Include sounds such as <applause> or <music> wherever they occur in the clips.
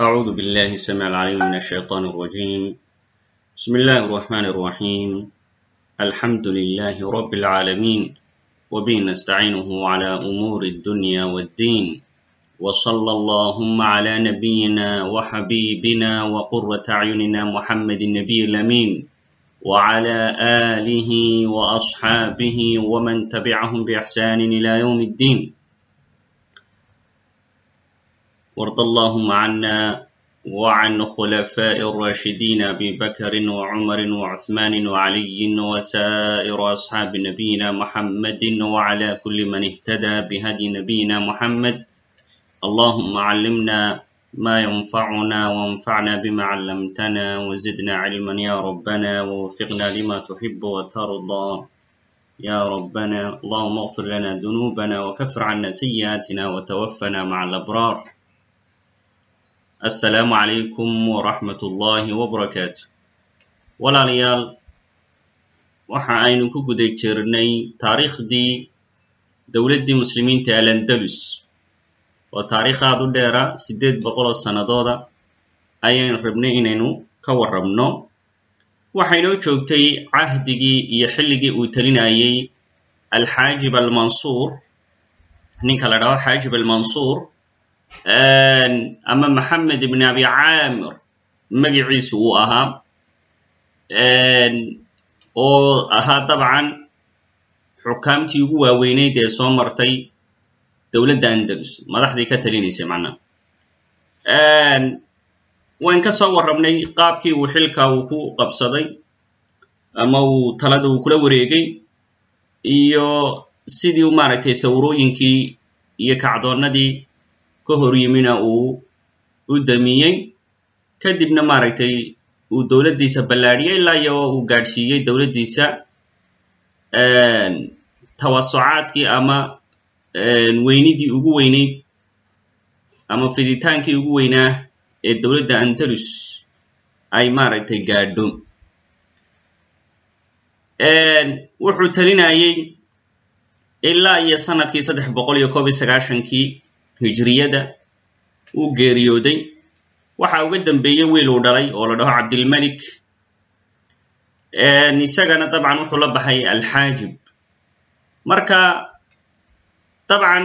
أعوذ بالله السميع العليم من الشيطان الرجيم بسم الله الرحمن الرحيم الحمد لله رب العالمين وبه نستعينه على أمور الدنيا والدين وصلى اللهم على نبينا وحبيبنا وقرة أعيننا محمد النبي الأمين وعلى آله وأصحابه ومن تبعهم بإحسان إلى يوم الدين وارض اللهم عنا وعن خلفاء الراشدين أبي بكر وعمر وعثمان وعلي وسائر أصحاب نبينا محمد وعلى كل من اهتدى بهدي نبينا محمد اللهم علمنا ما ينفعنا وانفعنا بما علمتنا وزدنا علما يا ربنا ووفقنا لما تحب وترضى يا ربنا اللهم اغفر لنا ذنوبنا وكفر عنا سيئاتنا وتوفنا مع الأبرار assalaamu calaykum waraxmat ullaahi wabarakaatu walaalayaal waxa aynu ku guda jirnay taariikhdii dowladdii muslimiinta alandalus. Oo taariikh aad u dheera siddeed boqoloo sannadooda ayaynu rabnay inaynu ka warrabno. Waxaynoo joogtay cahdigii iyo xilligii uu telinayey alxaajib almansuur ninka la dhaho xaajib almansuur ama maxamed ibn abi caamir magiciisu uu ahaa. Oo ahaa dabcan xukaamtii ugu waaweyneyd ee soo martay dowladda andalus madaxdii ka talinaysay macnaha wayn ka soo warrabnay qaabkii uu xilka uu ku qabsaday ama uu talada uu kula wareegay iyo sidii maaragtay thawrooyinkii iyo kacdoonnadii ka hor yimina uu u damiyey. Kadibna maaragtay uu dowladdiisa ballaadhiyey ilaa iyo uu gaadhsiiyey dowladdiisa tawasucaadkii ama weynidii ugu weyneyd ama fiditaankii ugu weynaa ee dowladda andalus ay maaragtay gaadho. Wuxuu talinayey ilaa iyo sannadkii saddex boqol iyo koob iyo sagaashankii hijriyada uu geeriyooday. Waxa uga dambeeyey wiil uu dhalay oo la dhaho cabdilmelik isagana dabcan wuxuu la baxay alxaajib marka dabcan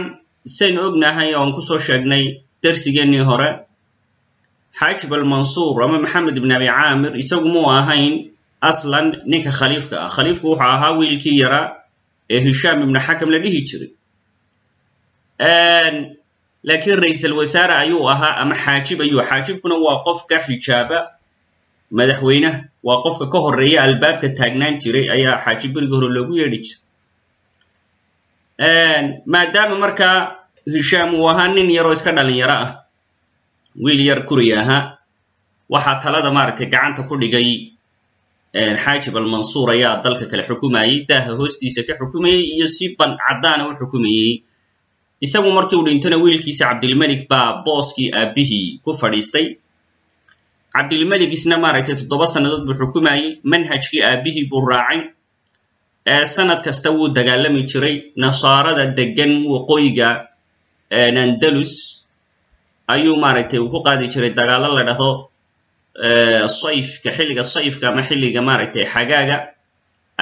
saynu ognahay oan ku soo sheegnay darsigeennii hore xaajib almansuur ama maxamed ibn abi caamir isagu muu ahayn aslan ninka khaliifka ah. Khaliifku wuxuu ahaa wiilkii yaraa ee hishaam ibnu xakam la dhihi jiray laakiin ra'iisal wasaare ayuu ahaa ama xaajib ayuu xaajibkuna waa qofka xijaaba madaxweynaha waa qofka ka horreeya albaabka taagnaan jiray ayaa xaajib berigi hore loogu yeedhi jiray maadaama markaa hishaam uu ahaa nin yaroo iska dhalinyaro ah wiil yar kuray ahaa waxaa talada maaragtay gacanta ku dhigay xaajib almansuur ayaa dalka kale xukumayey daaha hoostiisa ka xukumayey iyo si ban caddaana u xukumayey isagu markii uu dhintona wiilkiisa cabdilmelik baa booskii aabbihii ku fadhiistay. Cabdilmelik isna maaragtay toddoba sannadood buu xukumayey manhajkii aabbihii buu raacay. Sanad kasta wuu dagaalami jiray. Nasaarada degan waqooyiga andalus ayuu maaragtay uu ku qaadi jiray dagaallo la dhahdo. Sayfka xilliga sayfka ama xilliga maaragtay xagaaga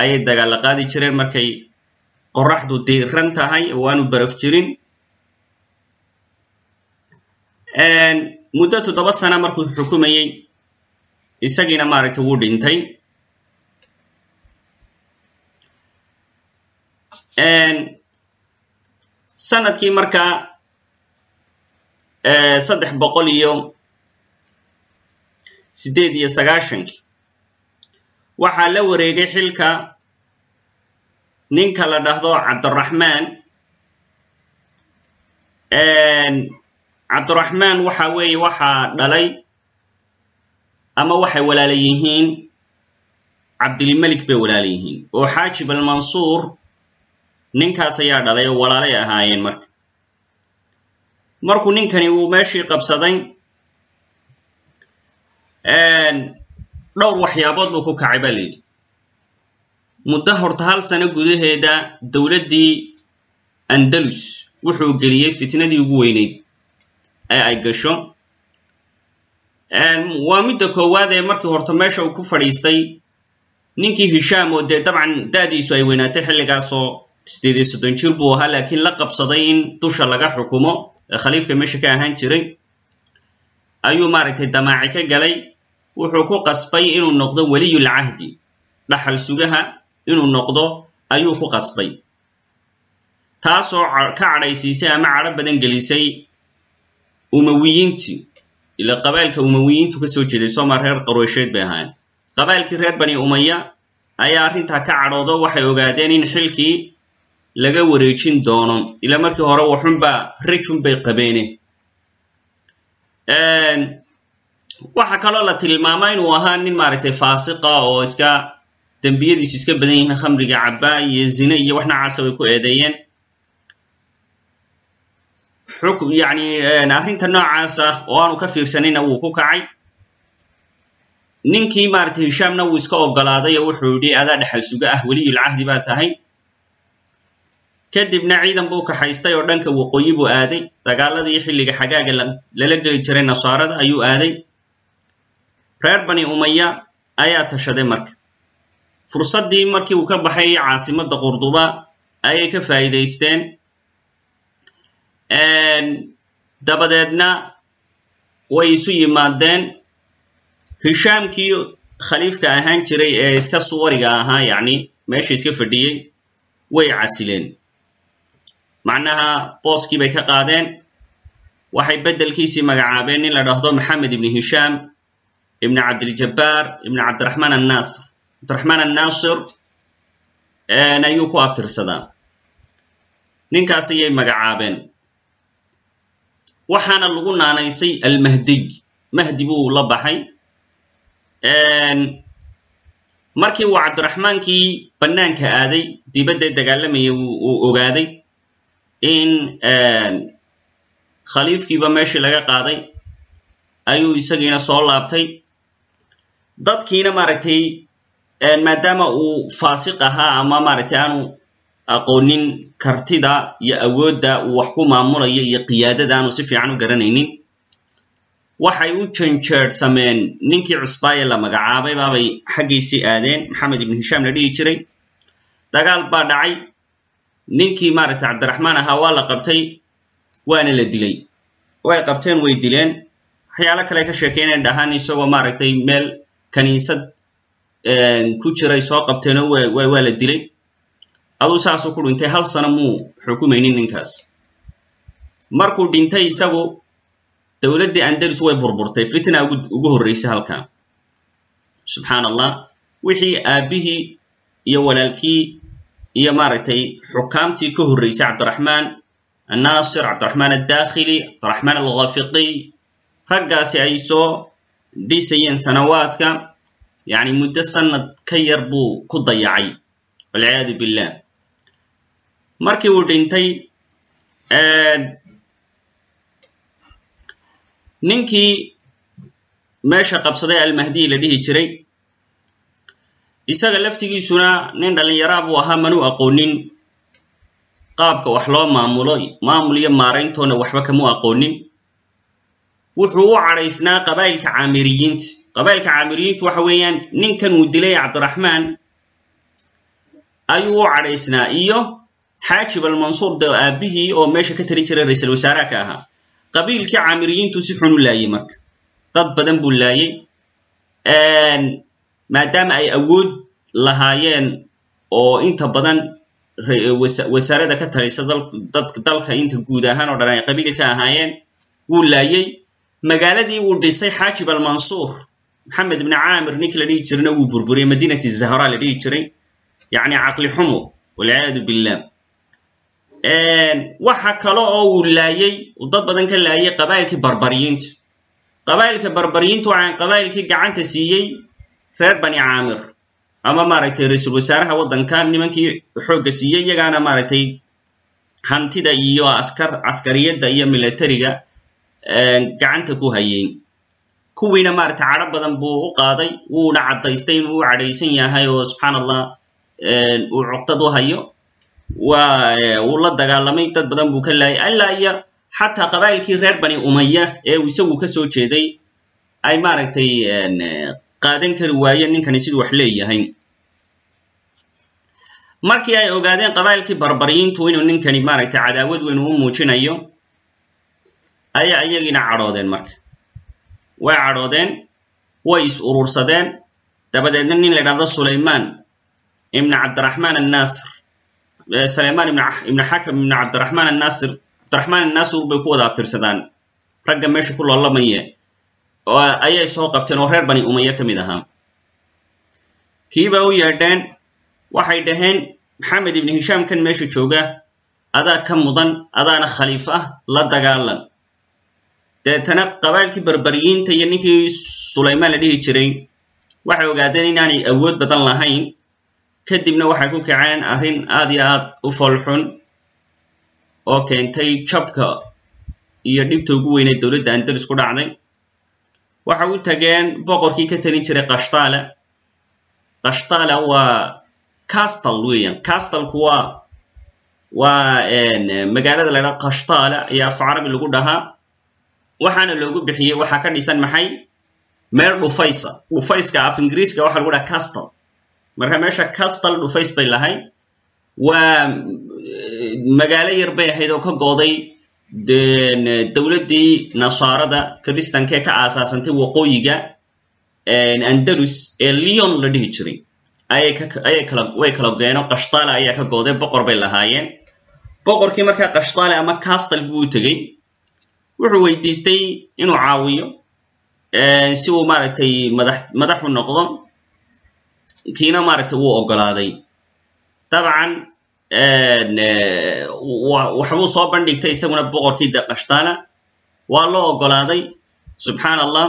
ayay dagaalla qaadi jireen markay qoraxdu diiran tahay oo baraf jirin muddo toddoba sana markuu xukumayey isagiina maaragtay wuu dhintay. Sanadkii markaa saddex boqol iyo siddeed iyo sagaashankii waxaa la wareegay xilka ninka la dhahdo cabdiraxmaan cabdiraxmaan waxa weeye waxaa dhalay ama waxay walaala yihiin cabdilmelik bay walaala yihiin. Oo xaajib almansuur ninkaas ayaa dhalay oo walaalay ahaayeen marka. Markuu ninkani uu meeshii qabsaday dhowr waxyaabood buu ku kacay baa layidhi muddo horta hal sano gudaheeda dowladdii andalus wuxuu geliyey fitnadii ugu weyneyd ee ay gasho. Waa midda koowaad ee markii horta meesha uu ku fadhiistay ninkii hishaam oo dee dabcan da'diisu ay weynaatay xilligaasoo sideed iyo soddon jir buu ahaa laakiin la qabsaday in dusha laga xukumo ee khaliifka meesha ka ahaan jiray. Ayuu maaragtay damaaci ka galay wuxuu ku qasbay inuu noqdo weliyul cahdi dhaxal sugaha inuu noqdo ayuu ku qasbay. Taasoo ka cadhaysiisay ama cadho badan gelisay umawiyiintii ila qabailka umawiyiintu ka soo jeeday sooma reer qaroysheed bay ahaayeen. Qabailkii reer bani umaya ayaa arrintaa ka cadhoodo waxay ogaadeen in xilkii laga wareejin doono ila markii hore waxunbaa rijun bay qabeene. Waxaa kaloo la tilmaamaa inuu ahaa nin maaragtay faasiqa oo iska dembiyadiisu iska badan yihiin khamriga cabbaa iyo zine iyo wax noocaasa way ku eedeeyeen xukm yacni arrinta noocaas ah oo aanu ka fiirsanayna wuu ku kacay. Ninkii maaragtay hishaamna wuu iska oggolaaday oo wuxuu yidhi adaa dhexal suga ah weliyul cahdi baa tahay. Kadibna ciidan buu kaxaystay oo dhanka waqooyi buu aaday. Dagaaladii xilliga xagaaga lala geli jiray nasaarada ayuu aaday. Reer bani umaya ayaa tashaday marka. Fursaddii markii uu ka baxay caasimadda qurduba ayay ka faa'iidaysteen dabadeedna way isu yimaadeen. Hishaamkii khaliifka ahaan jiray ee iska suwariga ahaa yacni meesha iska fadhiyey way casileen. Macnaha booskii bay ka qaadeen. Waxay beddelkiisii magacaabeen nin la dhahdo maxamed ibni hishaam ibni cabdiljabbaar ibni cabdiraxmaan annaasir cabdiraxmaan annaasir ayuu ku abtirsadaa. Ninkaas ayay magacaabeen waxaana lagu naanaysay almahdiy mahdi buu la baxay. Markii uu cabdiraxmaankii bannaanka aaday dibadda dagaalamayay uu ogaaday in khaliifkiiba meeshii laga qaaday. Ayuu isagiina soo laabtay. Dadkiina maaragtay maadaama uu faasiq ahaa ama maaragtay aanu aqoonin kartida iyo awoodda uu wax ku maamulayo iyo qiyaadada aanu si fiican u garanaynin. Waxay u janjeedhsameen ninkii cusbaaye la magacaabay baabay xaggiisii aadeen. Maxamed ibnu hishaam la dhihi jiray. Dagaal baa dhacay. Ninkii maaragtay cabdiraxmaan ahaa waa la qabtay waana la dilay. Way qabteen way dileen. Waxyaalo kale ka sheekeynayn dhahaan isagoo maaragtay meel kaniisad ku jiray soo qabteenoo waa la dilay aduu saasuu ku dhintay hal sano muu xukumaynin ninkaas. Markuu dhintay isagu dowladdii andalus way burburtay fitna ugu horraysay halkan. Subxaan allah wixii aabbihii iyo walaalkii iyo maaragtay xukaamtii ka horraysay cabdiraxmaan annaasir cabdiraxmaan addakhili cabdiraxmaan alghafiqiy raggaasi ay soo dhisayeen sanawaadka yacni muddo sanad ka yar buu ku dayacay. Walciyaadu billah markii uu dhintay ninkii meesha qabsaday almahdiy la dhihi jiray. Isaga laftigiisuna nin dhallinyaraa buu ahaa manuu aqoonin. Qaabka wax loo maamulo maamul iyo maarayntoona waxba kamuu aqoonin. Wuxuu u cadhaysnaa qabaa'ilka caamiriyiinta qabaa'ilka caamiriyiintu waxa weeyaan ninkan uu dilay cabdiraxmaan ayuu u cadhaysnaa iyo xaajib almansuur de aabbihii oo meesha ka tarin jiray ra'iisul wasaaraha ka ahaa. Qabiilkii caamiriyiintu si xun u laayey marka dad badan buu laayey maadaama ay awood lahaayeen oo inta badan wasaarada ka talisa dalka inta guud ahaan oo dhan ay qabiilka ahaayeen wuu laayey magaaladii wuu dhisay xaajib almansuur maxamed ibni caamir ninkii la dhihi jirayna wuu burburiyey madiinati zahra la dhihi jiray. Yacni caqli xumo walciyaadu billah waxa kale oo uu laayey uu dad badan ka laayay qabaa'ilkii barbariyiinta. Qabaa'ilka barbariyiintu waxaan qabaa'ilkii gacanta siiyey reer bani caamir. Ama maaragtay ra'iisul wasaaraha waddanka nimankii xoogga siiyey iyagaana maaragtay hantida iyo askar caskariyadda iyo militariga gacanta ku hayey kuwiina maaragtay cadho badan buu u qaaday wuuna caddaystay inuu u cadhaysan yahay oo subxaan allah uu cuqdad u hayo waa uu la dagaalamay dad badan buu ka laayay. Ilaa iyo xataa qabaa'ilkii reer bani umaya ee uu isagu ka soo jeeday ay maaragtay qaadan kari waayeen ninkani siduu wax leeyahay. Markii ay ogaadeen qabaa'ilkii barbariyiintu inuu ninkani maaragtay cadaawad weyn uu muujinayo ayaa iyagiina cadhoodeen marka. Way cadhoodeen way is urursadeen. Dabadeedna nin la ydhahdo sulaymaan ibna cabdiraxmaan annaasir sulaymaan ibna xakam ibna cabdiraxmaan annaasir cabdiraxmaan annaasir bay ku wada abtirsadaan. Ragga meesha ku loolamaya ayay soo qabteen oo reer bani umaya ka mid ahaa. Kiiba u yeedheen waxay dhaheen maxamed ibni hishaam kan meesha jooga adaa ka mudan adaana khaliif ah la dagaalan. Deetana qabailkii barbariyiinta iyo ninkii sulaymaan la dhihi jiray waxay ogaadeen inaanay awood badan lahayn kadibna waxay ku kaceen arrin aad iyo aad u foolxun oo keentay jabka iyo dhibta ugu weynay dowladda andalus ku dhacday. Waxa u tageen boqorkii ka talin jiray kashtaala kashtaala waa castal weeyaan. Castalku waa waa magaalada la ydhaha kashtaala ayaa af carabi lagu dhahaa. Waxaana loogu bixiyey waxaa ka dhisan maxay? Meel dhufaysa. Dhufayska af ingiriiska waxa lagu dhaha castal marka meesha castal dhufays bay lahayd waa magaalo yar bay ahayd oo ka gooday dowladdii nasaarada kristanka ee ka aasaasantay waqooyiga andalus ee leon la dhihi jiray. Way kala geeno kashtaale ayaa ka gooday boqor bay lahaayeen. Boqorkii markaa kashtaale ama castal buu u tegey wuxuu weydiistay inuu caawiyo si uu maaragtay madax madaxu noqdo kiina maaragtay wuu oggolaaday dabcan waxbuu soo bandhigtay isaguna boqorkii de kashtaala waa loo oggolaaday subxaan allah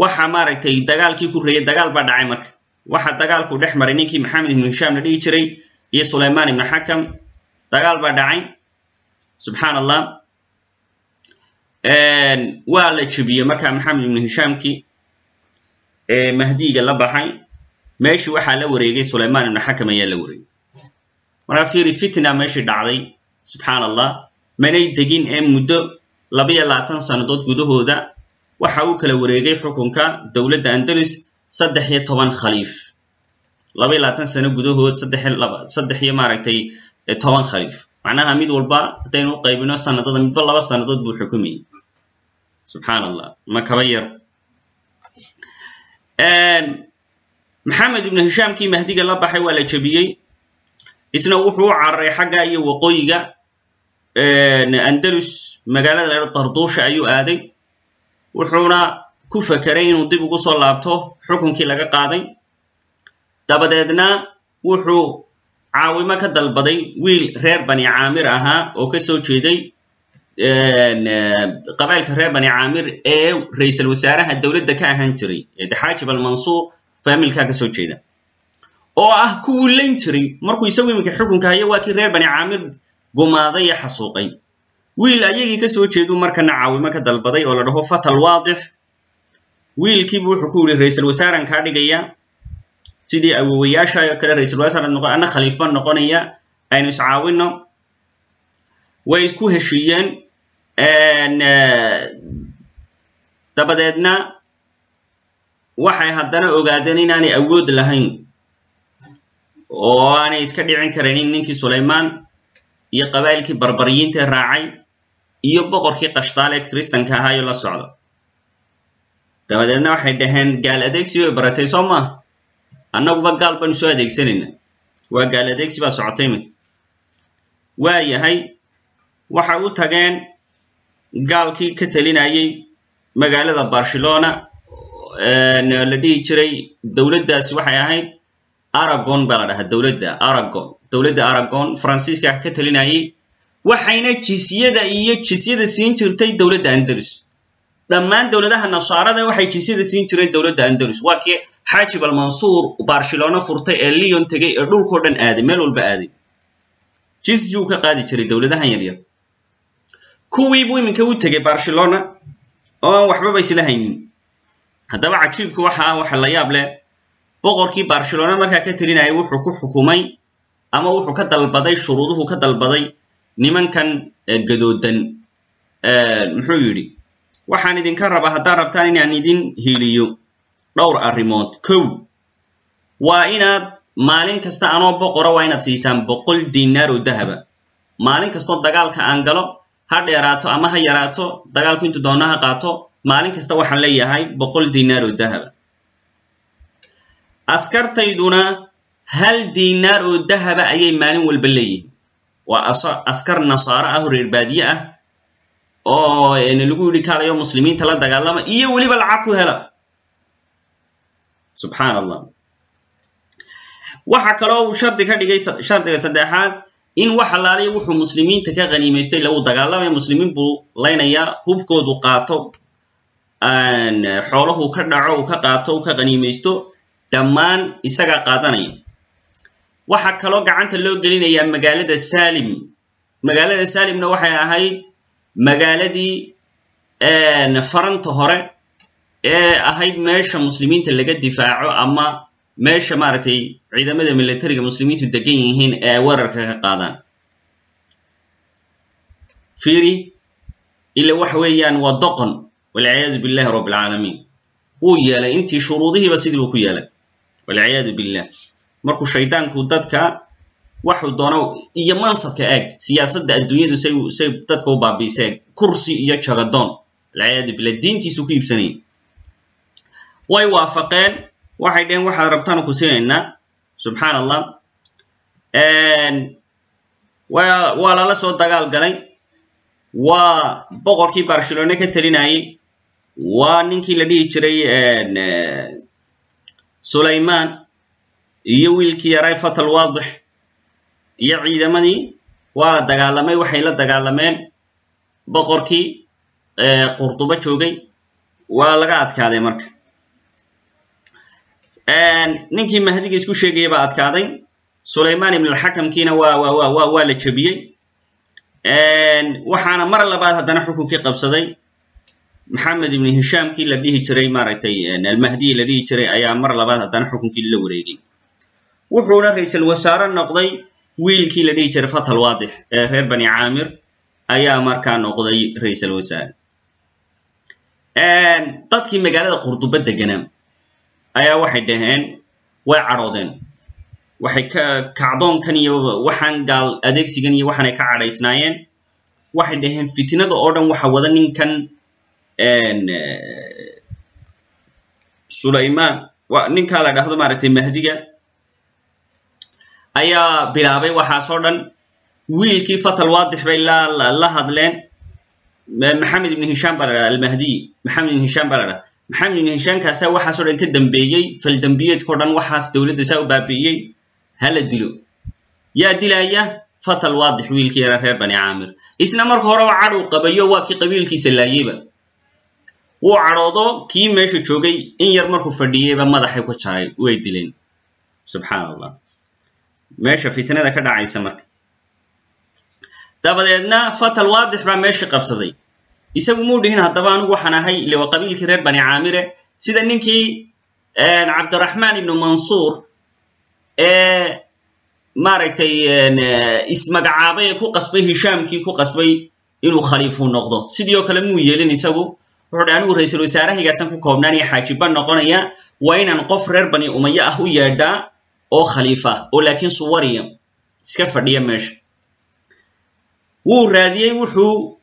waxa maaragtay dagaalkii ku reeyay dagaal baa dhacay marka. Waxa dagaalku dhex maray ninkii maxamed ibnu hishaam la dhihi jiray iyo sulaymaan ibnu xakam dagaal baa dhacay. Subxaan allah waa la jebiyey marka maxamed ibnu hishaamkii mahdiga la baxay meeshii waxaa la wareegay sulaymaan ibnu xakam ayaa la wareegay. Marka fiiri fitna meeshii dhacday subxaan allah manay degin ee muddo labayo labaatan sannadood gudahooda waxa uu kala wareegay xukunka dowladda andalus saddex iyo toban khaliif. Labaiyo labaatan sano gudahood saddex iyo maaragtay toban khaliif. Macnaha mid walba haddaynu u qaybino sanadada midba laba sannadood buu xukumayay subxaan allah ma kaba yar maxamed ibnu hishaamkii mahdiga la baxay waa la jebiyey. Isna wuxuu u cararay xagga iyo waqooyiga. Andalus magaalada la darduusha ayuu aaday. Wuxuuna ku fekeray inuu dib ugu soo laabto xukunkii laga qaaday. Dabadeedna wuxuu caawimo ka dalbaday wiil reer bani caamir ahaa oo ka soo jeeday qabailka reer bani caamir ee ra'iisal wasaaraha dowladda ka ahaan jiray ee daxaajib almansuur faamilkaa ka soo jeeda. Oo ah kuwuu layn jiray markuu isagu iminka xukunka hayo waa kii reer bani caamir gumaaday ee xasuuqay. Wiil ayagii ka soo jeeduu markana caawimo ka dalbaday oo la dhaho fatal waadix. Wiilkiibu wuxuu ku yidhi ra'iisal wasaaraan kaa dhigaya. Sidii awowayaasha kale ra'isul wasaar noqon anna khaliif baan noqonaya aynu iscaawinno way isku heshiiyeen dabadeedna waxay haddana ogaadeen inaanay awood lahayn oo aanay iska dhicin karaynin ninkii sulaymaan iyo qabaa'ilkii barbariyiintae raacay iyo boqorkii kashtaale kristanka ahaayo la socda dabadeedna waxay dhaheen gaal adeegsi bay baratay soo maaha annaguba gaal baanu soo adeegsanayna. Waa gaal adeegsi baa socotay iminka waa yahay. Waxay u tageen gaalkii ka talinayay magaalada barcelona la dhihi jiray dowladdaasi waxay ahayd aragon baa la dhahaa dowladda aragon dowladda aragon faransiiska ka talinayay waxayna jisyada iyo jisyada siin jirtay dowladda andalus. Dhammaan dowladaha nasaarada waxay jisyada siin jireen dowladda andalus. Waa kii xaajib almansuur barcelona furtay ee leon tegay ee dhulkao dhan aaday meel walba aaday. Jizyuu ka qaadi jiray dowladahan yaryar kuwiibuu iminka u tegay barcelona oo aan waxbaba isla haynin. Haddaba cajiibku waxa waxa la yaab leh. Boqorkii barcelona markaa ka telinayay wuxuu ku xukumay ama wuxuu ka dalbaday shuruuduhu ka dalbaday nimankan gadoodan. Muxuu yidhi waxaan idinka rabaa haddaad rabtaan inaan idin hiliyo dhowr arrimood. Kow waa inaad maalin kasta anoo boqora waa inaad siisaan boqol diinaar oo dahaba. Maalin kastoo dagaalka aan galo ha dheeraato ama ha yaraato dagaalku intuu doona ha qaato maalin kasta waxaan leeyahay boqol diinaar oo dahaba askartayduna hal diinaar oo dahaba ayay maalin walba leeyihiin waa askar nasaaro ah oo reer baadiye ah oo lagu yidhi kaalayo muslimiinta la dagaalama iyo weliba lacag ku hela. Subxaan allah waxa kaloo uu shardi ka dhigay shardiga saddexaad in wax allaaliya wuxuu muslimiinta ka khaniimaystay lagu dagaalamaya muslimiin buu laynayaa hubkoodu qaato xoolahu ka dhaco uu ka qaato uu ka khaniimaysto dhammaan isagaa qaadanaya. Waxaa kaloo gacanta loo gelinayaa magaalada salim magaalada salimna waxay ahayd magaaladii faranta hore ee ahayd meesha muslimiinta laga difaaco ama meesha maaragtay ciidamada militariga muslimiintu degan yihiin ee ay weerarka ka qaadaan fiiri ila waxa weeyaan waa doqon walciyaadu billahi rabb alcaalamiin wuu yeelay intii shuruudihiiba sidii buu ku yeelay. Walciyaadu billah markuu shaydaanku dadka waxuu doono iyo mansabka eeg siyaasadda adduunyadu say say dadka u baabiisa eeg kursi iyo jagadoon walciyaadu billah diintiisu ku iibsanayay. Way waafaqeen waxay dheheen waxaad rabtaan ku siinaynaa. Subxaan allah waa lala soo dagaal galay. Waa boqorkii barcelone ka talinayay waa ninkii la dhihi jiray sulayman iyo wiilkii yaray fatal waadix iyo ciidamadii. Waa la dagaalamay waxay la dagaalameen boqorkii qurdubo joogay. Waa laga adkaaday marka ninkii mahdiga isku sheegaya baa adkaaday. Sulayman ibn alxakamkiina waa wa wa waa la jebiyey. Waxaana mar labaad haddana xukunkii qabsaday. Maxamed ibn hishaamkii la dhihi jiray maaragtay almahdiyi la dhihi jiray ayaa mar labaad haddana xukunkii la wareegay. Wuxuuna ra'iisal wasaare noqday wiilkii la dhihi jiray fatal waadix ee reer bani caamir ayaa markaa noqday ra'iisal wasaare. Dadkii magaalada qurduba deganaa ayaa waxay dhaheen way cadhoodeen waxay ka kacdoonkan iyo waxaan gaal adeegsigan iyo waxaanay ka cadhaysnaayeen. Waxay dhaheen fitnada oo dhan waxa wada ninkan sulayman ninkaa la dhahdo maaragtay mahdiga ayaa bilaabay waxaasoo dhan. Wiilkii fatal waadix bay la hadleen. Maxamed ibn hishaam baa la dhaha almahdiy maxamed ibn hishaam baa la dhaha maxamed ibn hishaamkaasaa waxaasoo dhan ka dambeeyey faldembiyeedkao dhan waxaas dowladda saa u baabi'iyey hala dilo. Yaa dilaya fatal waadix wiilkii yara reer bani caamir. Isna marka horeba cadhow qabayo waa kii qabiilkiisa laayeyba. Wuu cadhoodo kii meesha joogay in yar markuu fadhiyeyba madaxay ku jaray way dileen. Subxaan allah meesha fitnada ka dhacaysa marka. Dabadeedna fatal waadix baa meeshii qabsaday isagu muu dhihin haddaba anigu waxaan ahay ile waa qabiilkii reer bani caamire. Sida ninkii cabdiraxmaan ibnu mansuur ee maaragtay ismagacaabay ee ku qasbay hishaamkii ku qasbay inuu khaliifuu noqdo. Sidii oo kale muu yeelin isagu. Wuxuu dhi anigu ra'iisul wasaarahaygaasaan ku koobnaanaya xaajiba noqonaya waa inaan qof reer bani umaye ah u yeedhaa oo khaliifa oo laakiin suwariya iska fadhiya meesha. Wuu raadiyey wuxuu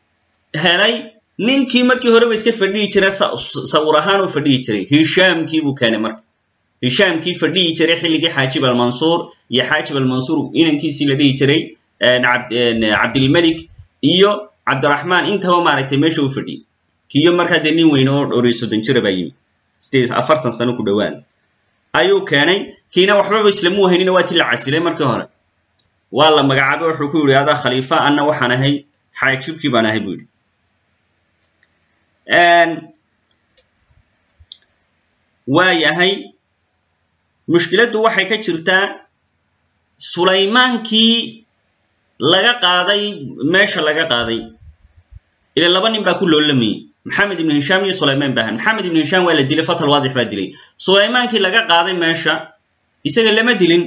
helay ninkii markii horeba iska fadhihi jira sawir ahaan u fadhihi jiray. Hishaamkii buu keenay marka. Hishaamkii fadhihi jiray xilligii xaajib almansuur iyo xaajib almansuur inankiisii la dhihi jiray cabdilmelik iyo cabdiraxmaan intaba maaragtay meesha u fadhiyey kiyo markaa dee nin weyn oo dhowriy soddon jira baa yimi afartan sano ku dhowaada ayuu keenay. Kiina waxbaba islamuu haynina waa ti la casilay markii hore. Waa la magacaabay wuxuu ku yidhi adaa khaliifa anna waxaan ahay xaajibkii baan ahay buu yidhi waa yahay mushkiladdu waxay ka jirtaa sulaymaankii laga qaaday meesha laga qaaday. Ila laba nin baa ku loolamayey maxamed ibnu hishaam iyo sulaymaan baahan maxamed ibnu hishaam waa la dilay fatal waadix baa dilay. Sulaymaankii laga qaaday meesha isaga lama dilin.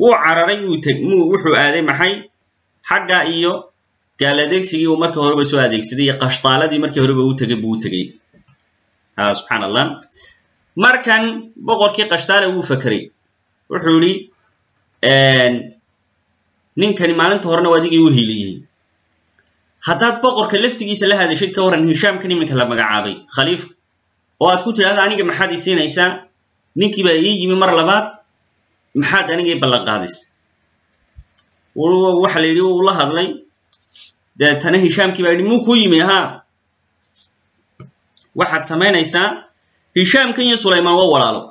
Wuu cararay wuxuu aaday maxay? Xagga iyo gaal adeegsigii uu marka horeba soo adeegsaday iyo qashtaaladii markii horeba u tegay buu u tegey subxaan allah markan boqorkii qashtaale wuu fakeray wuxuu idhi ninkani maalinta horena waa adigii u hiliyey haddaad boqorka laftigiisa la hadashid ka warran hishaamkan iminka la magacaabay khaliifka oo aad ku tidhahda aniga maxaad ii siinaysaa? Ninkii baa ii yimi mar labaad maxaad anigii ballan qaadaysa waxa la yidhi uu la hadlay deetana hishaamkii baa yidhi muu kuu yimi haa waxaad samaynaysaa hishaamkan iyo sulaymaan waa walaalo.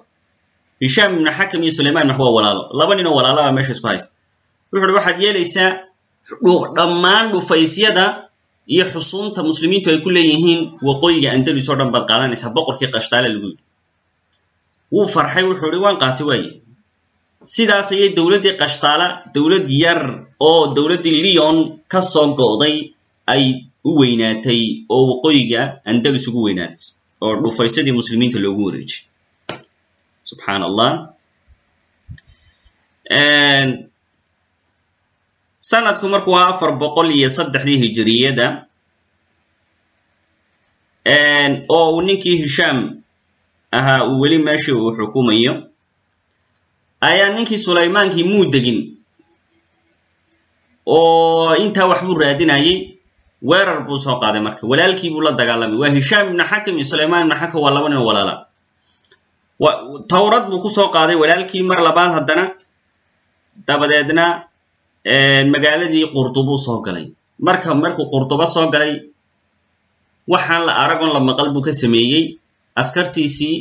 Hishaam ibnu xakam iyo sulaymaan max waa walaalo. Laba ninoo walaalaba meesha isku haysta. Wuxu uhi waxaad yeelaysaa dhammaan dhufaysyada iyo xusuunta muslimiintu ay ku leeyihiin waqooyiga andalus oo dhan baad qaadanaysaa boqorkii qashtaale lagu yidhi. Wuu farxay wuxuu ihi waan qaatay waaye sidaas ayay dowladdii qashtaala dowlad yar oo dowladdii leon ka soo go'day ay u weynaatay oo waqooyiga andalus ugu weynaatay oo dhufaysadii muslimiinta loogu wareejiyey subxaan allah sanadku markuu ahaa afar boqol iyo saddexdii hijiriyada oo uu ninkii hishaam ahaa uu weli meeshii uu xukumayo ayaa ninkii sulaymaankii muu degin? Oo intaa wax buu raadinayey. Weerar buu soo qaaday marka. Walaalkii buu la dagaalamay. Waa hishaam ibnu xakim iyo sulaymaan ibnu xakim waa laba nin walaala. Tawrad buu ku soo qaaday walaalkii mar labaad haddana. Dabadeedna magaaladii qurdubuu soo galay. Marka markuu qurdubo soo galay waxaan la aragon la maqal buu ka sameeyey. Askartiisii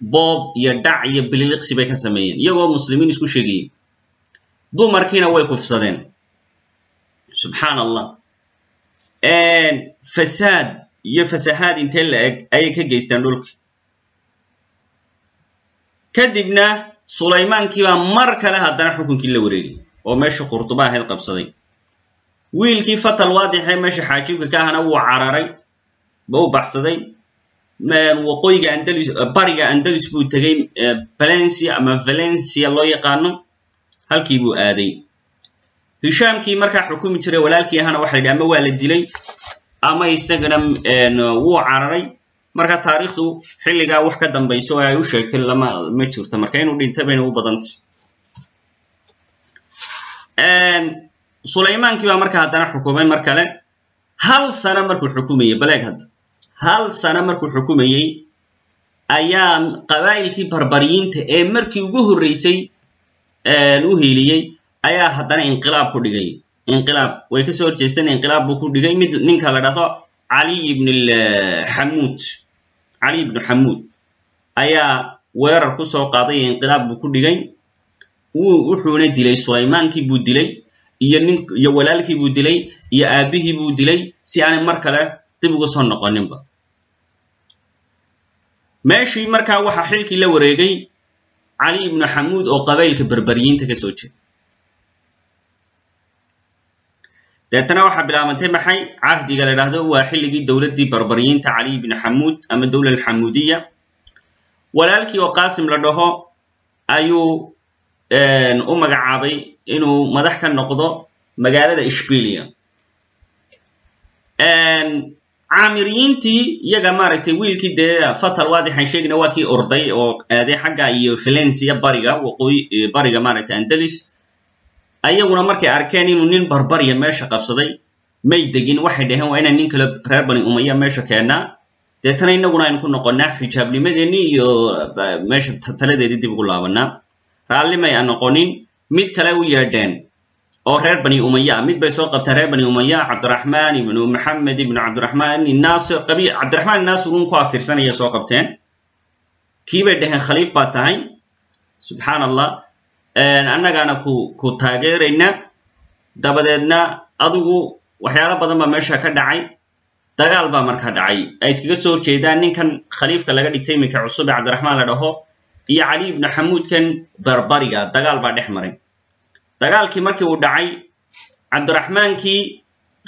boob iyo dhac iyo bililiqsi bay ka sameeyeen iyagoo muslimiin isku sheegayey dumarkiina way kufsadeen. Subxaan allah fasaad iyo fasahaad intee la eg ayay ka geysteen dhulka kadibna sulaymaankiibaa mar kale haddana xukunkii la wareegay oo meesha qurduba ahayd qabsaday. Wiilkii fatal waadixee meesha xaajibka ka ahna wuu cararay ba u baxsaday waqooyiga andalus bariga andalus buu tegey valencia ama valencia loo yaqaano halkii buu aaday. Hishaamkii markaa xukumi jiray walaalkii ahana waxa yidhi ama waa la dilay ama isagana wuu cararay. Marka taariikhdu xilligaa wax ka dambayso ay u sheegtay lama ma jirto. Marka inuu dhintay bayna u badantay. Sulaymaankii baa marka haddana xukumay mar kale. Hal sano markuu xukumayey baleeg hadda hal sano markuu xukumayey ayaa qabaa'ilkii barbariyiinta ee markii ugu horreysay u hiiliyey ayaa haddana inqilaab ku dhigay. Inqilaab way ka soo horjeesteen inqilaab buu ku dhigay. Mid ninka la dhahdo caliy ibn xamuud caliy ibnu xamuud ayaa weerar ku soo qaaday inqilaab buu ku dhigay. Wuxuuna dilay sulaymaankii buu dilay iyo nin walaalkii buu dilay iyo aabbihii buu dilay si aanay mar kale dib uga soo noqoninba meeshii markaa waxaa xilkii la wareegay cali ibnu xamuud oo qabaylka berberiyiinta ka soo jeeda deetana waxaa bilaabantay maxay? Cahdiga la idhaahdo waa xilligii dowladdii berberiyiinta cali ibnu xamuud ama dowla alxamuudiya. Walaalkii oo qaasim la dhaho ayuu u magacaabay inuu madax ka noqdo magaalada ishbilia caamiriyiintii iyaga maaragtay wiilkii dee fatal waadixan sheegina waa kii orday oo aaday xagga iyo valencia bariga waqooyi bariga maaragtay andalis ayaguna markay arkeen inuu nin barbariya meesha qabsaday may degin waxay dhaheen waa inaan nin kale reer bani umaya meesha keennaa deetana inaguna aynu ku noqonnaa xijaabnimadeennii iyo meesha taladeedii dib ugu laabanaa. Raallimay aan noqonin mid kale u yeedheen oo reer bani umaya mid bay soo qabteen reer bani umaya cabdiraxmaan ibnu maxamed ibnu cabdiraxmaan naasir qabi cabdiraxmaan naasir uun ku aftirsanaya soo qabteen. Kii bay dhaheen khaliif baa tahay. Subxaan allah annagaana ku ku taageerayna. Dabadeedna adigu waxyaalo badan baa meesha ka dhacay. Dagaal baa markaa dhacay. Ay iskaga soo horjeedaan ninkan khaliifka laga dhigtay iminka cusub ee cabdiraxmaan la dhaho iyo cali ibnu xamuudkan barbariga. Dagaal baa dhex maray dagaalkii markii uu dhacay cabdiraxmaankii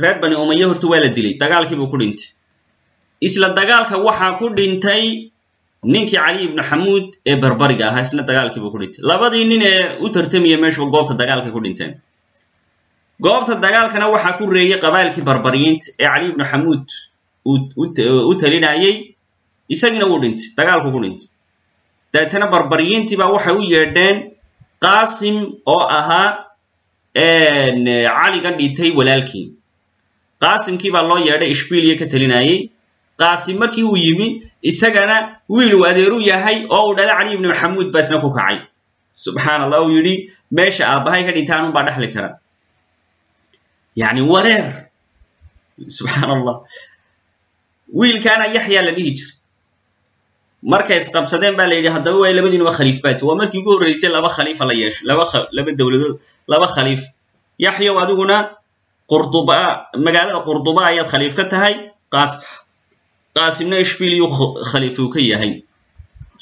reer bani umaye horta waa la dilay. Dagaalkii buu ku dhintay. Isla dagaalka waxaa ku dhintay ninkii cali ibnu xamuud ee barbariga ahaa isna dagaalkii buu ku dhintay. Labadii nin ee u tartamaya meeshuba goobta dagaalkay ku dhinteen. Goobta dagaalkana waxaa ku reeyey qabailkii barbariyiinta ee cali ibnu xamuud u talinayey isagiina wuu dhintay dagaalku ku dhintay. Dabeetana barbariyiintii baa waxay u yeedheen qaasim oo ahaa caliga dhintay walaalkii. Qaasimkii baa loo yeedhay ishbiliya ka talinayey qaasim markii uu yimi isagana wiil uu adeeru yahay oo uu dhalay cali ibnu maxamuud baa isna ku kacay. Subxaan allah uu yidhi meesha aabbahay ka dhinta anun baa dhexli kara. Yani wareer. Subxaan allah wiilkaana yaxyaa la dhihi jiray markay isqabsadeen baa la yidhi haddaba waa labadiinuba khaliif baati waa markii ugu horreysay laba khaliifa la yeesho laba dowladood laba khaliif. Yaxyow adiguna qurduba magaalada qurduba ayaad khaliif ka tahay. Qaas qaasimna ishbiliyu khaliifuu ka yahay.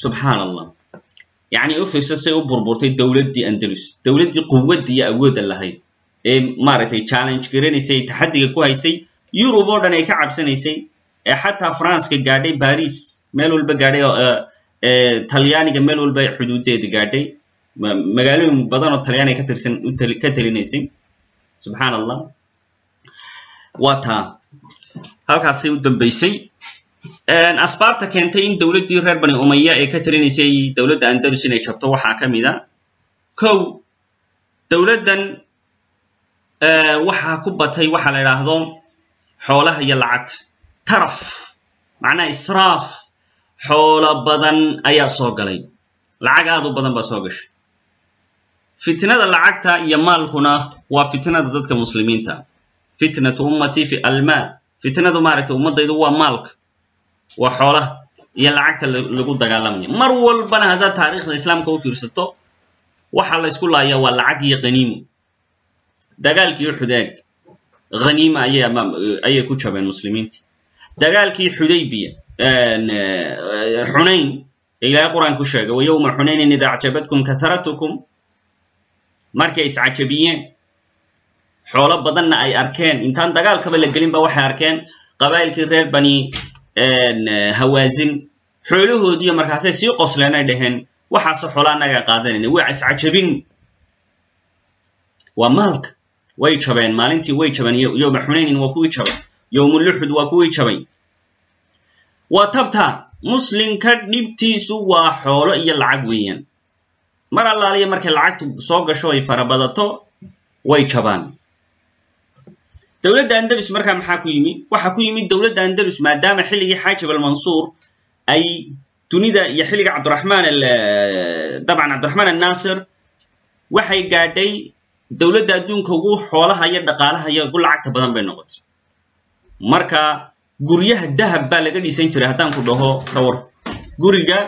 Subxaan allah yacni u say u burburtay dowladdii andalus. Dowladdii quwaddii iyo awoodda lahayd. Ee maaragtay challenge garanaysay ee taxaddiga ku haysay yurub oo dhan ay ka cabsanaysay ee xataa faranska gaadhay baris meel walba gaadhay talyaaniga meel walba xuduudeeda gaadhay magaalooyin badan oo talyaaniga ka tirsan ka talinaysay. Subxaan allah waa taa. Halkaasay u dambaysay. Asbaabta keentay in dowladdii reer bani umaya ee ka talinaysay dowladda andalus inay jabto waxaa ka mid a kow dowladdan waxaa ku batay waxaa la idhaahdo xoolaha iyo lacagta taraf macnaha israaf xoolo badan ayaa soo galay. Lacag aad u badan baa soo gashay. Fitnada lacagta iyo maalkuna waa fitnada dadka muslimiinta. Fitnatu ummati fi almaal. Fitnadu maaragtay ummaddaydu waa maalka waa xoolaha iyo lacagta lagu dagaalamaya. Mar walbana haddaad taariikhda islaamka u fiirsato waxaa la ysku laaya waa lacag iyo qaniimo dagaalkii xudaag haniima ayay ku jabeen muslimiinta dagaalkii xudaybiya xunayn ee ilaahay qur'aan ku sheegay wa yowma xunaynin ida acjabatkum kaharatukum markay iscajabiyeen xoolo badanna ay arkeen. Intaan dagaalkaba la gelin ba waxay arkeen qabaa'ilkii reer bani hawaasin xoolahoodiiyo markaasay sii qosleen ay dhaheen waxaase xoola annaga qaadanayna waa iscajabin waa maalka way jabeen maalintii way jabeen yowma xunaynin waa kuwii jabay yowmuluxud waa kuwii jabay waa tabta muslimka dhibtiisu waa xoolo iyo lacag weeyaan. Mar allaaliya markay lacagtu soo gasho ay farabadato way jabaan dowladda andalus markaa maxaa ku yimi waxaa ku yimid dowladda andalus maadaama xilligii xaajib almansuur ay dunida iyo xilliga cabdiraxmaan dabcan cabdiraxmaan annaasir waxay gaadhay dowladda adduunka ugu xoolaha iyo dhaqaalaha iyo ugu lacagta badan bay noqotay marka guryaha dahab baa laga dhisan jiray haddaan ku dhaho kawar guriga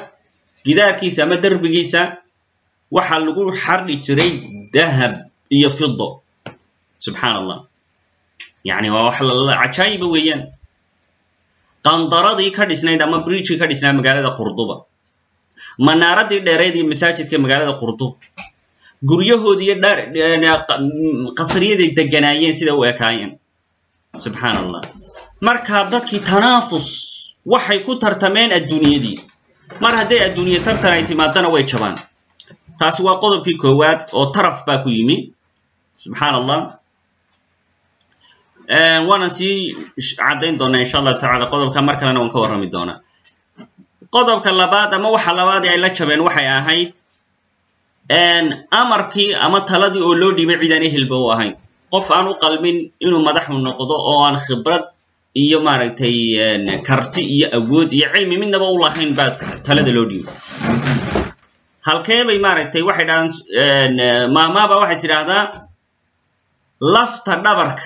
gidaarkiisa ama derbigiisa waxaa lagu xardhi jiray dahab iyo fido subxaan allah yani waa wax cajaayiba weeyaan. Qandaradii ka dhisnayd ama bridgii ka dhisnayd magaalada qurduba. Manaaradii dheereyd iyo masaajidka magaalada qurduba guryahoodii iyo qasriyaday deganaayeen sida u ekaayeen. Subxaan allah marka dadkii tanaafus waxay ku tartameen adduunyadii. Mar hadday adduunye tartan ay timaadana way jabaan. Taasi waa qodobkii koowaad oo taraf baa ku yimi. Subxaan allah waanan sii caddayn doonaa insha allahu tacala qodobka mar kalena waan ka warrami doonaa. Qodobka labaad ama waxa labaadii ay la jabeen waxay ahayd amarkii ama taladii oo loo dhiibay cidaan ehelba u ahayn. Qof aan u qalmin inuu madaxu noqdo oo aan khibrad iyo maaragtay karti iyo awood iyo cilmi midnaba u lahayn baa talada loo dhiibay halkee bay maaragtay waxay dhahaan maamaaba waxay tidhaahdaa lafta dhabarka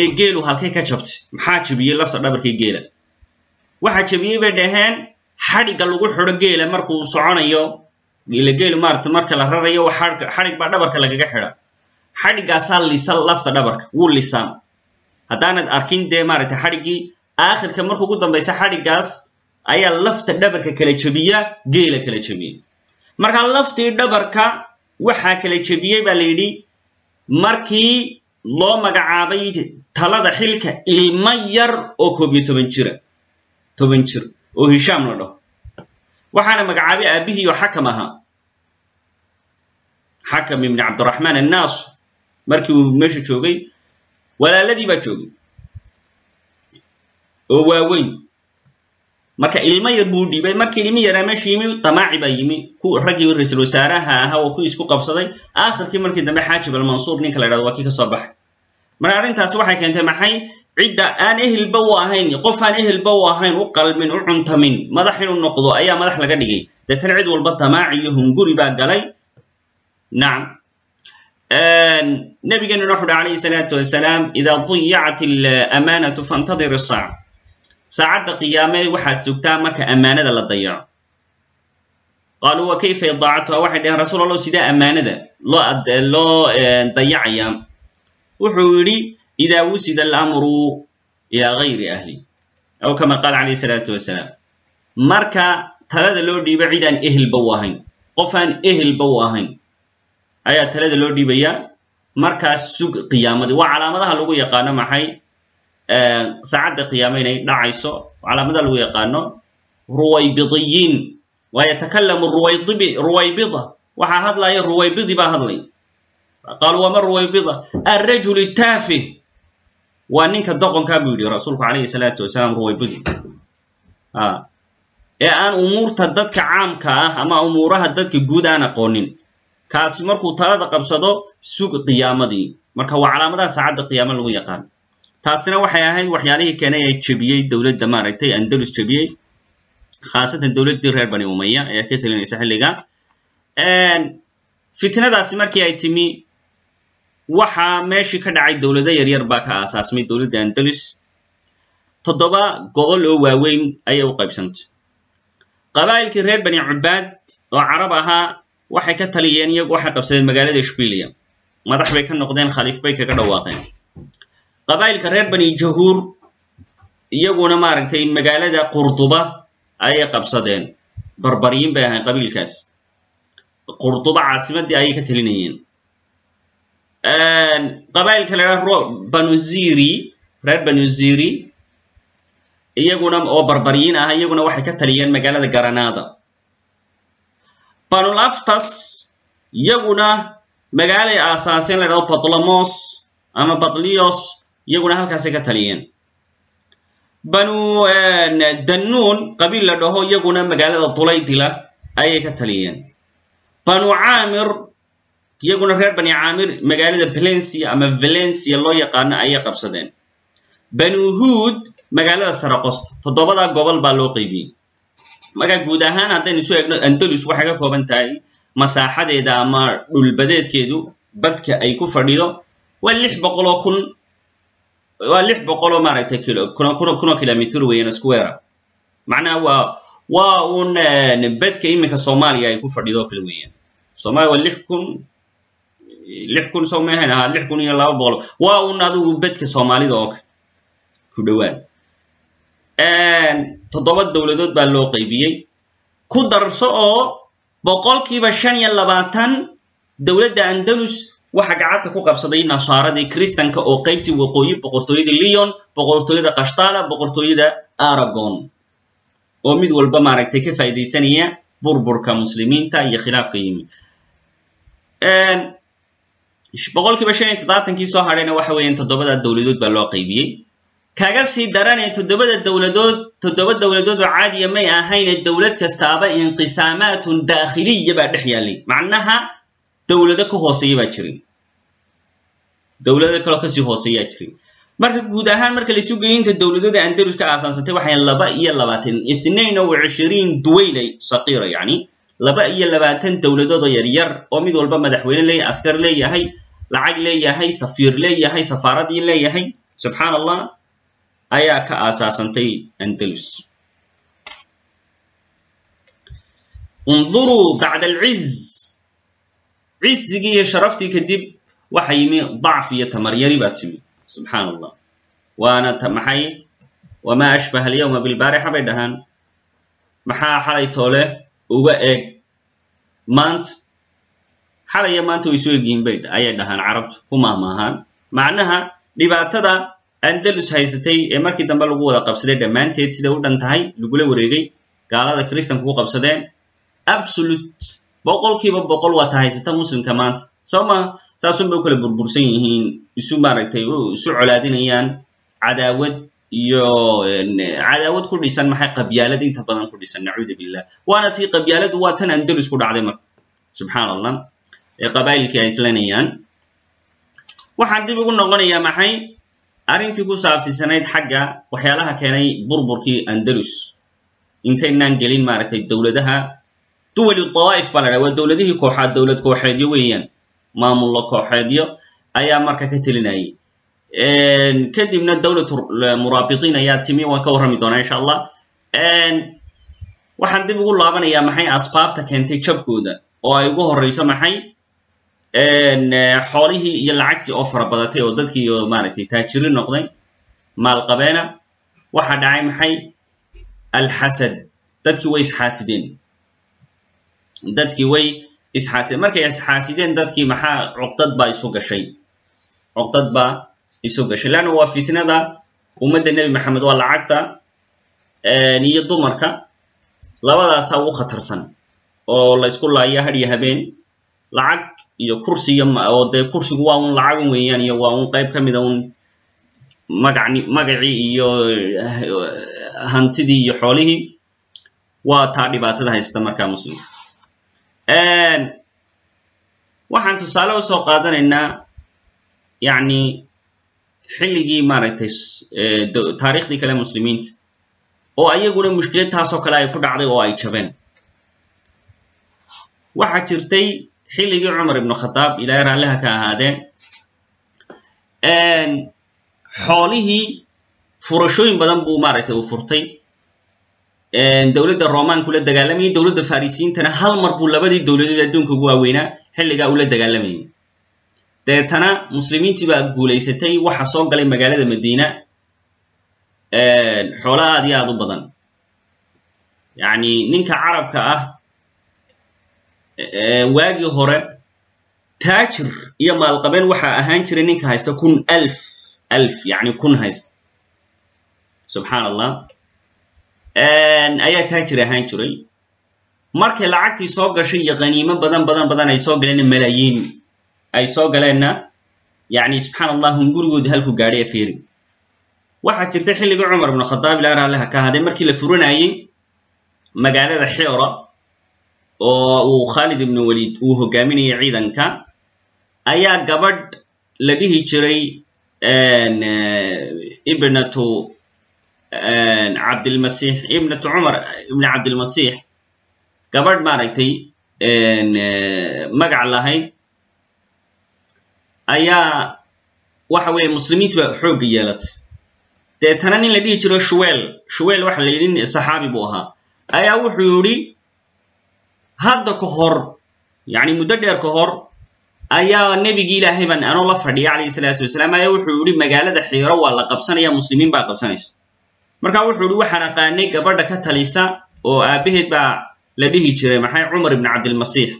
ee geelu halkay ka jabtay. Maxaa jebiyey lafta dhabarka ee geela? Waxaa jebiyey bay dhaheen xadhigga lagu xidho geela markuu soconayo ila geelu maarata marka la rarayo xadhig baa dhabarka lagaga xidha. Xadhiggaasaa lisa lafta dhabarka wuu lisaan haddaanad arkin dee maaragtay xadhiggii aakhirka marka ugu dambaysa xadhiggaas ayaa lafta dhabarka kala jebiya geela kala jebiya. Marka laftii dhabarka waxaa kala jebiyey baa la yidhi markii loo magacaabay talada xilka ilmo yar oo koob iyo toban jira toban jir oo hishaam la dhaho. Waxaana magacaabay aabihii oo xakam ahaa. Xakam ibni cabdiraxmaan annaas markii uu meesha joogay walaaladii baa joogay oo waaweyn marka ilmo yar buu dhiibay markii ilmi yaraa meesha yimi. Damaaci baa yimi raggii ra'iisul wasaaraha ahaa oo ku isku qabsaday. Aakhirkii markii dambe xaajib almansuur ninka la ydhahdo waa kii ka soo baxay. Marka arrintaasi waxay keentay maxay? Cidda aan ehelba u ahayn qof aan ehelba u ahayn u qalmin u cuntamin madax inuu noqdo ayaa madax laga dhigay. Deetana cid walba damaaci iyo hunguri baa galay. Nacam nabigeenuna wuxu uhi calayhi salaatu wasalaam idaa diyacat alaamaanatu faintadir isaaca saacadda qiyaame waxaad sugtaa marka ammaanada la dayaco. Qaaluu wa kayfa idaacatuha waxay dhaheen rasuul allah sidaa ammaanada loo dayacayaa wuxuu yidhi idaa wusida alamru ilaa gayri ahli. Aw kama qaala calayhi salaatu wasalaam. Marka talada loo dhiibo cid aan ehelba u ahayn. Qof aan ehelba u ahayn ayaa talada loo dhiibayaa markaas sug qiyaamadii waa calaamadaha lagu yaqaano maxay? Saacadda qiyaama inay dhacayso calaamadaha lagu yaqaano ruwaybidiyiin. Waa yatakalamu ruwaybida. Waxaa hadlaya ruwaybidi baa hadlay. Qaaluu wama ruwaybida? Alrajul taafih waa ninka doqonkaa buu yidhi rasuulku calayhi salaatu wasalaam ruwaybidi. Ee aan umuurta dadka caamka ah ama umuuraha dadka guud aan aqoonin kaasi markuu talada qabsado sug qiyaamadii. Marka waa calaamadaha saacadda qiyaama lagu yaqaan. Taasina waxay ahayd waxyaalihii keenay ee jebiyey dowladda maaragtay andalus jebiyey. Khaasatan dowladdii reer bani umaya ayaa ka telinaysa xilliga. Fitnadaasi markii ay timi waxaa meeshii ka dhacay dowlado yaryar baa ka aasaasmay dowladda andalus. Toddoba gobol oo waaweyn ayay u qaybsantay. Qabaa'ilkii reer bani cubaad oo carab ahaa waxay ka taliyeen iyagu waxay qabsadeen magaalada ishbiiliya madax bay ka noqdeen khaliif bay kaga dhawaaqeen. Qabaa'ilka reer bani jahuur iyaguna maaragtay magaalada qurduba ayay qabsadeen. Barbariyin bay ahayn qabiilkaas. Qurduba caasimaddii ayay ka telinayeen qabaa'ilka la idhaha banu ziri reer banu ziri iyaguna oo barbariyin ah iyaguna waxay ka taliyeen magaalada garanada banul aftas iyaguna magaalay aasaaseen la ydhahdo batlamos ama batlios iyaguna halkaasay ka taliyeen. Banu dannuun qabiil la dhaho iyaguna magaalada dulaydila ayay ka taliyeen. Banu caamir iyaguna reer bani caamir magaalada valencia ama valencia loo yaqaano ayay qabsadeen. Banu huud magaalada sarakosta toddobadaa gobol baa loo qeybiyey marka guud ahaan haddaynu isu eegno andalus waxay ka kooban tahay masaaxadeeda ama dhulbadeedkeedu badka ay ku fadhido waa lix boqoloo kun waa lix boqoloo maaragtay kilo kunoo kilomitr weeyaan square. Macnaha waa waa un bedka iminka soomaaliya ay ku fadhido kale weeyaan. Soomaaliya waa lix kun lix kun sow maahayn ahaa lix kun iyo laba boqol. Waa un adigu bedka soomaalida oo kale. Ku dhowaad toddoba dowladood baa loo qaybiyey. Ku darso oo boqolkiiba shan iyo labaatan dowladda andalus waxa gacanta ku qabsaday nasaaradii kristanka oo qaybtii waqooyi boqortooyada leon boqortooyada kashtala boqortooyada aragon. Oo mid walba maaragtay ka faa'iidaysanaya burburka muslimiinta iyo khilaafka yimi boqolkiiba shan iyo toddobaatankii soo hadhayna waxa weeyaan toddobada dowladood baa loo qaybiyey kaga sii daranee toddobada dowladood toddoba dowladood oo caadiya may ahayne dowlad kastaaba inqisaamaatun daakhiliya baa dhex yaallay macnaha dowlado ka hooseeya baa jiray dowlado kaloo ka sii hooseeyaa jiray marka guud ahaan marka laisu geeyo inta dowladada andalus ka aasaasantay waxay laba iyo labaatan ithnain wa cishiriin duwaylay saqiira yacni laba iyo labaatan dowladood oo yaryar oo mid walba madaxweyne leeyahay askar leeyahay lacag leeyahay safiir leeyahay safaaradii leeyahay subxaan allah ayaa ka aasaasantay andalus unduruu bacda alciz cizigii iyo sharaftii kadib waxa yimi dacf iyo tamaryari baa timi. Subxaan allah waana maxay? Wamaa ashbaha alyawma bilbaarixa bay dhahaan. Maxaa xalay toole? Uga eeg maanta xalaya maanta way soo egyihiin ayay dhahaan carabtu. Ku mahmaahaan macnaha dhibaatada andalus haysatay ee markii dambe lagu wada qabsaday dhammaanteed siday u dhan tahay lagula wareegay gaalada kristanku ku qabsadeen. Absolute boqolkiiba boqol waa ta haysata muslimka maanta. Soo ma saasun bay u kala burbursan yihiin? Isu maaragtay isu colaadinayaan cadaawad iyo cadaawad ku dhisan maxay qabyaalad inta badan ku dhisan? Nacuudu billah waana tii qabyaaladu waa tan andalus ku dhacday marka. Subxaan allah ee qabaa'ilkii ay islanayaan. Waxaan dib ugu noqonayaa maxay arrintii ku saabsisanayd xagga waxyaalaha keenay burburkii andalus. Intaynaan gelin maaragtay dowladaha duwali dawaa'if baa la dhaha waa dowladihii kooxaad dowlad kooxeedyo weeyaan. Maamullo kooxeedyo ayaa marka ka telinayay. Kadibna dowlat muraabitiin ayaa timi waan ka warrami doonaa insha allah. Waxaan dib ugu laabanayaa maxay asbaabta keentay jabkooda? Oo ay ugu horreyso maxay xoolihii iyo lacagtii oo fara badatay oo dadkii maaragtay taajiri noqday maalqabeena waxaa dhacay maxay? Alxasad. Dadkii way isxaasideen. Dadkii way isxaasideen. Markay isxaasideen dadkii maxaa? Cuqdad baa isu gashay. Cuqdad baa isu gashay. Leanna waa fitnada ummadda nebi maxamed waa lacagta iyo dumarka labadaasaa ugu khatarsan oo la ysku laaya hadhiyo habeen lacag iyo kursiyo oo dee kursigu waa un lacagun weeyaan iyo waa un qayb ka mida un magacni magacii iyo hantidii iyo xoolihii waa taa dhibaatada haysta markaa muslimka waxaan tusaale u soo qaadanaynaa yacni xilligii maaragtay taariikhdii kale muslimiinta oo ayaguna mushkilad taasoo kale ay ku dhacday oo ay jabeen. Waxaa jirtay xilligii cumar ibnu khadaab ilaahay raalliha ka ahaadeen xoolihii furashooyin badan buu maaragtay uu furtay. Dowladda romanku la dagaalamayay dowladda farisiyiintana hal mar buu labadii dowladeed adduunka ugu waaweynaa xilligaa ula dagaalamayay deetana muslimiintii baa guulaysatay waxa soo galay magaalada madiina. Xoola aad iyo aad u badan. Yacni ninka carabka ah waagii hore taajir iyo maalqabeen waxaa ahaan jiray ninka haysta kun alf alf yacni kun haysta. Subxaan allah ayaa taajir ahaan jiray. Markay lacagtii soo gashay iyo qaniimo badan badan badan ay soo galeenna malaayiin ay soo galeenna yacni subxaan allah hun gurigoodi halku gaadhay afeeri waxaa jirta xilligii cumar ibnu khadaab ilaa raalliha ka hadee markii la furanayey magaalada xeora oo uu khaalid ibnu waliid uu hogaaminayay ciidanka ayaa gabadh la dhihi jiray ibnatu cabdilmasiix ibnatu cumar ibni cabdilmasiix gabadh maaragtay magac lahayd. Ayaa waxa weeye muslimiinti baa xoogga yeelatay. Deetana nin la dhihi jiro shuweel shuweel waxa la yidhi saxaabi buu ahaa. Ayaa wuxuu yidhi hadda ka hor yacni muddo dheer ka hor ayaa nebigii ilaahay baan anoo la fadhiya calayhi salaatu wasalaam ayaa wuxuu yidhi magaalada xiiro waa la qabsanaya muslimiin baa qabsanaysa. Marka wuxuu yidhi waxaan aqaanay gabadha ka talisa oo aabbaheed baa la dhihi jiray maxay cumar ibnu cabdilmasiix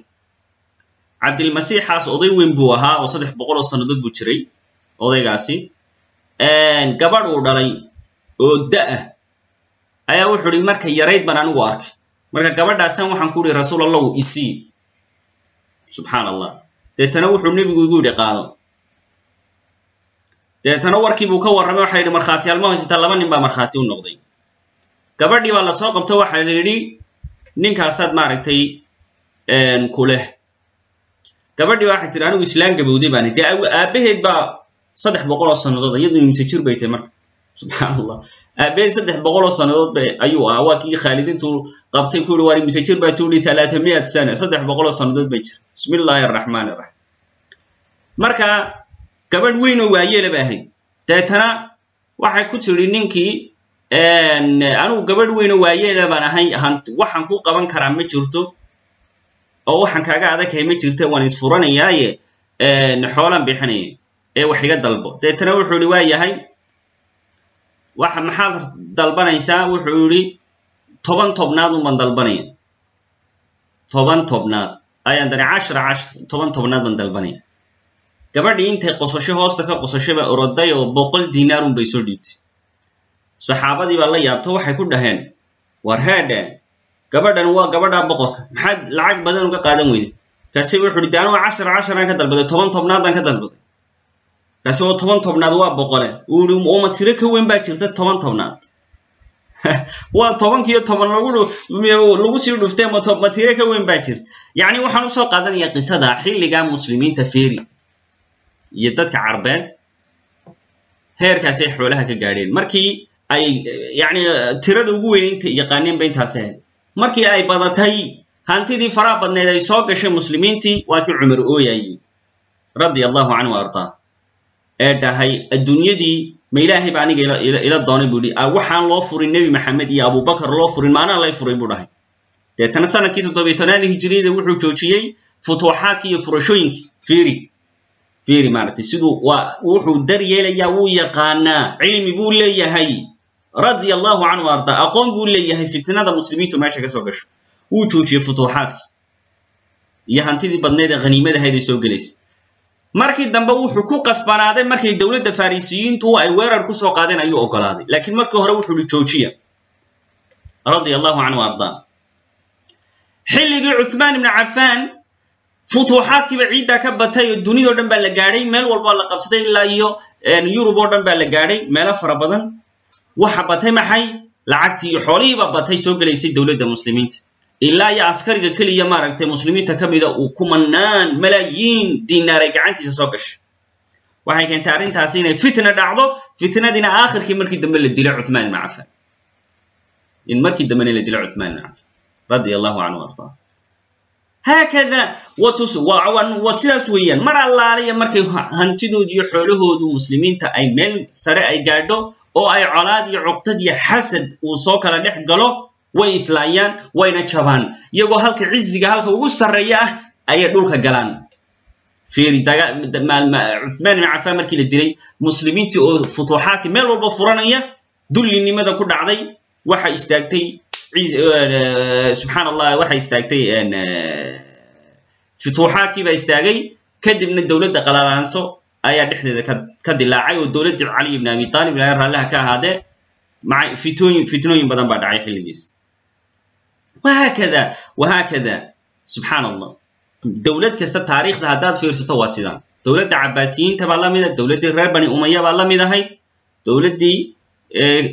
cabdilmasiixaas oday weyn buu ahaa oo saddex boqol oo sannadood buu jiray odaygaasi. Gabadh uu dhalay oo da'ah ayaa wuxuu ihi marka yarayd baan anigu arkay marka gabadhaasan waxaan ku ihi rasuul allahu isii subxaan allah deetana wuxuu nebigu igu yidhi qaado deetana warkii buu ka warramay waxa yidhi markhaatiyaal ma haysataa laba nin baa markhaati u noqday. Gabadhii baa la soo qabto waxa la yidhi ninkaasaad maaragtay ku leh. Gabadhii waxay tiri anigu islaan gabowday baan dee aabbaheed baa saddex boqol oo sannadood iyadu imse jir bay tahay marka subxaan allah aabaheed saddex boqol oo sannadood ayuu ahaa. Waa kii qabtay ku yihi waar imse jir baa tuuhi talaata miyat sana saddex boqol oo sannadood bay jir. Bismi illaahi araxmaan iraxiim marka gabadh weyn oo waayeela bay ahayd. Deetana waxay ku tiri ninkii anigu gabadh weyn oo waayeela baan ahay waxaan ku qaban karaa ma jirto. Oo waxaan kaaga adaghay ma jirta waan isfuranayaaye xoolaan bixinaya ee wax iga dalbo. Deetana wuxuu yihi waa yahay maxaad dalbanaysaa wuxuu yidhi toban tobnaad unbaan dalbanaya toban tobnaad. Ayaan dani cashra cashra toban tobnaad baan dalbanaya gabadhii intay qosasho hoosta ka qosashaba oroday oo boqol dinaarun bay soo dhiibtay. Saxaabadii baa la yaabto waxay ku dhaheen. War heedhe. Gabadhan waa gabadha boqorka. Maxaad lacag badan uga qaadan weyday. Kaasi wuxu uhi de anuga cashar casharaan ka dalbaday toban tobnaad baan ka dalbaday kaasi oo toban tobnaad waa boqole. Uu ihi uma tiro ka weyn baa jirta toban tobnaad <laughs> waa tobankiiyo toban lagu sii dhuftee ma tiro ka weyn baa jirta. Yacni waxaan u soo qaadanayaa qisada xilligaa muslimiinta feri iyo dadka carbeed heerkaasay xoolaha ka gaadheen. Markii ay yacni tirada ugu weynaynta yaqaaneenba intaas ahayd. Markii ay badatay hantidii faraha badneed ay soo gashay muslimiintii waa kii cumar ooyayi radia allahu canhu ardaa ee dhahay adduunyadii ma ilaahay ba aniga ila doonay buu ihi waxaan loo furin nebi maxamed iyo abubakar loo furin maanaa lay furay buu dhahay. Deetana sannadkii toddobiy tobnaadii hijiriyada wuxuu joojiyey futuuxaadkii iyo furashooyinkii firi firi maaragtay siduu waa wuxuu dar yeelayaa wuu yaqaanaa cilmi buu leeyahay radia allahu canhu ardaa aqoon buu leeyahay fitnada muslimiintu meesha ka soo gasho wuu joojiyey futuuxaadkii. Iyo hantidii badneed ee haniimadahayd ay soo gelaysay markii dambe wuxuu ku qasbanaaday markay dowladda farisiyiintu ay weerar ku soo qaadeen ayuu ogolaaday. Laakiin markii hore wuxuu hi joojiya. Radia allahu canhu xilligii cuthmaan ibnu cafaan futuuxaadkiiba ciiddaa ka batay oo duniyao dhan baa la gaadhay meel walbaa la qabsaday ilaa iyo yurub oo dhan baa la gaadhay meelo fara badan. Waxa batay maxay? Lacagtii iyo xoolihiibaa batay soo gelaysay dowladda muslimiinta ilaa iyo askariga keliya maaragtay muslimiinta ka mida uu kumanaan malaayiin dinaar ay gacantiisa soo gashay. Waxay keentay arrintaasi inay fitna dhacdo fitnadiina aakhirkii markii dambe la dilo cuthmaan ibnu cafaan in markii dambena la dilo cuthmaan ibnu cafaan radia allahu canhu ardaa haakada waa sidaas weeyaan mar allaaliya markay hantidoodu iyo xoolahoodu muslimiinta ay meel sare ay gaadho oo ay colaad iyo cuqdad iyo xasad uu soo kala dhex galo way islaayaan wayna jabaan iyagoo halka ciziga halka ugu sarreeya ah ayay dhulka galaan. Firi cuthmaan ibn cafaan markii la dilay muslimiintii oo futuuxaadkii meel walba furanaya dullinimada ku dhacday waxa istaagtay subxaan allah waxay istaagtay futuuxaadkii baa istaagay. Kadibna dowladda qalalaanso ayaa dhexdeeda ka dilaacay oo dowladdii cali ibn abi talib ilahay raallaha ka ahaadee fitnooyin badan baa dhacay xilligiis wahaakada wahaakada subxaan allah dowlad kasta taariikhda haddaad fiirsato waa sidaan dowladda cabaasiyiinta baa la mida dowladdii reer bani umaya baa la mid ahayd dowladdii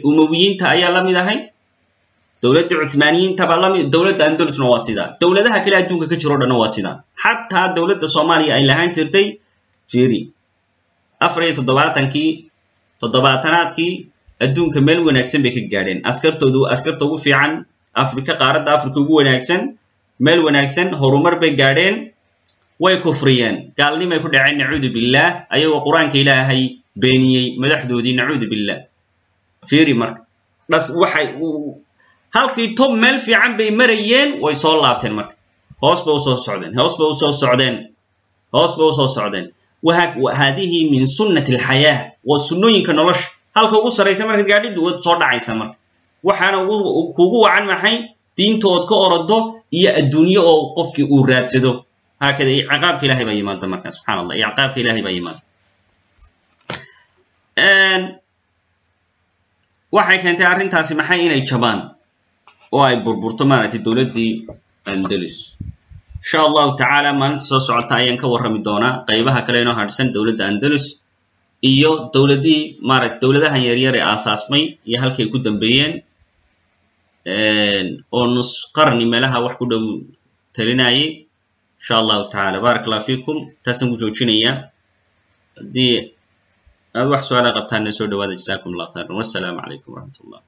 umawiyiinta ayaa la mid ahayd dowladdii cuthmaaniyiinta baa la mid dowladda andalusna waa sidaa dowladaha kale adduunka ka jiro o dhanna waa sidaa xataa dowladda soomaaliya ay lahaan jirtay firi afar iyo toddobaatankii toddobaatanaadkii adduunka meel wanaagsan bay ka gaadheen askartoodu askarta ugu fiican afrika qaaradda afrika ugu wanaagsan meel wanaagsan horumar bay gaadheen way kufriyeen. Gaalnimay ku dhaceen nacuudu billaah ayagoo qur'aanka ilaahay beeniyey madaxdoodii nacuudu billah firi marka. Dhas waxay halkii tob meel fiican bay marayeen way soo laabteen marka. Hoos ba u soo socdeen hoos ba u soo socdeen hoos ba u soo socdeen. Haadihi min sunnati alxayaah waa sunnooyinka nolosha. Halka ugu sarraysa markaad gaadhiddu waad soo dhacaysa marka waxaana kugu wacan maxay? Diinta ood ka orodo iyo adduunye oo qofkii uu raadsado. Haakada ciqaabka ilahay baa yimaada marka subxana allah ciqaabka ilahay baa yimaada. Waxay keentay arrintaasi maxay inay jabaan? Oo ay burburto maaragtay dowladdii andalus insha allahu tacaala maalinta soo socota ayaan ka warrami doonaa qaybaha kale inoo hadhsan dowladda andalus iyo dowladdii maaragt dowladahan yaryar ee aasaasmay iyo halkay ku dambeeyeen oo nus qarni meelaha wax ku dhow talinayay insha allahu tacala barak allah fiikum taasaan ku joojinayaa haddii aad wax su'aala qabtaanna soo dhawaada jasakum allah khayran. Wassalaamu calaykum waraxmat ullah